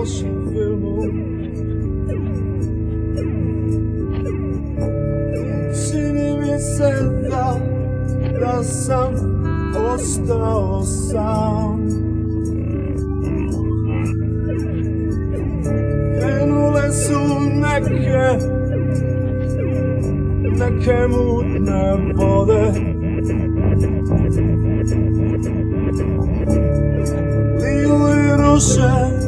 olsun firmum Seni mi sevdam da sam ostao sam Krenule su neke neke mutne vode Lili ruše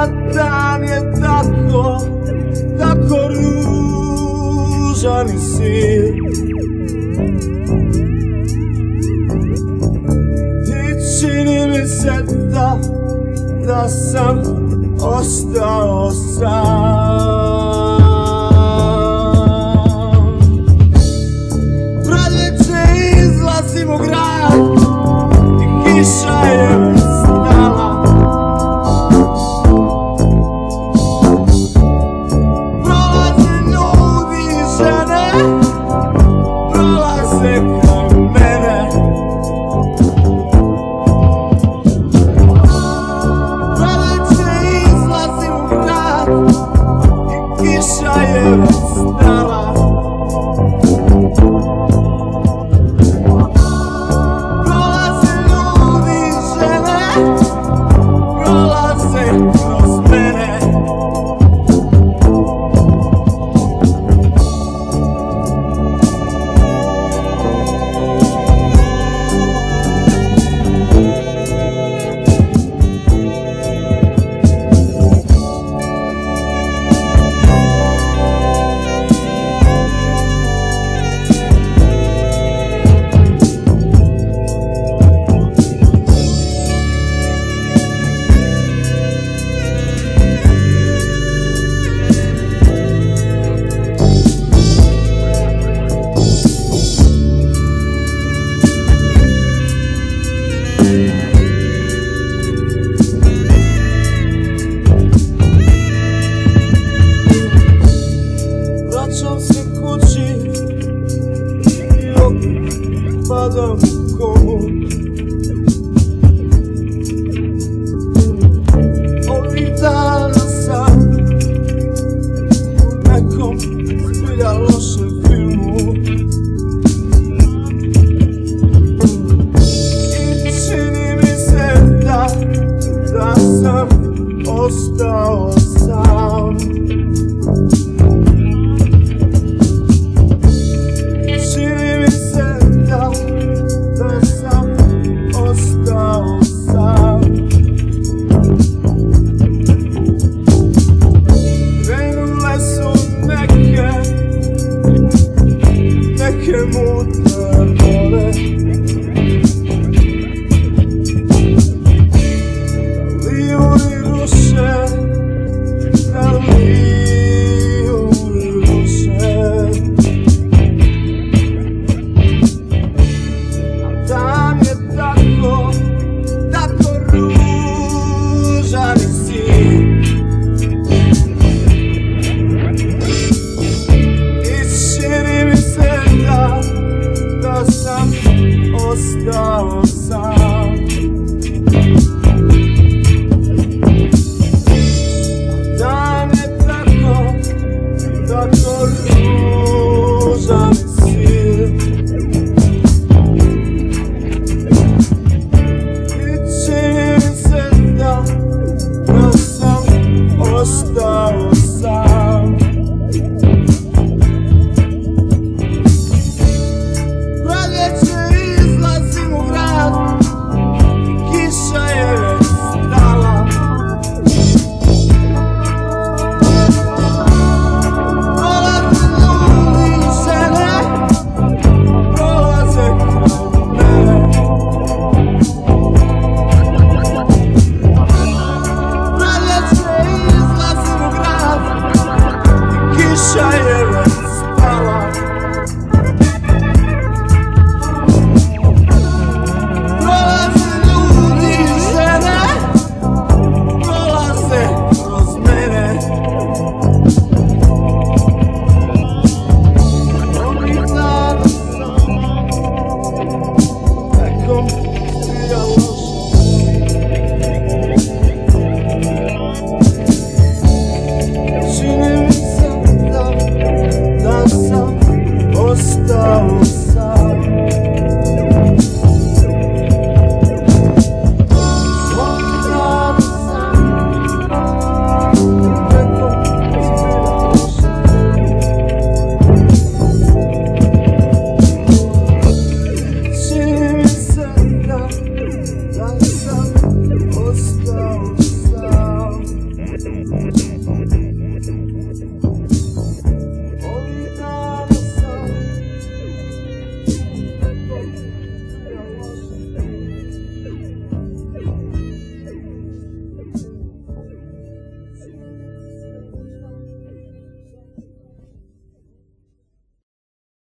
a dan je tako, tako ružan i siv I čini mi se da, da sam ostao sam sound. God.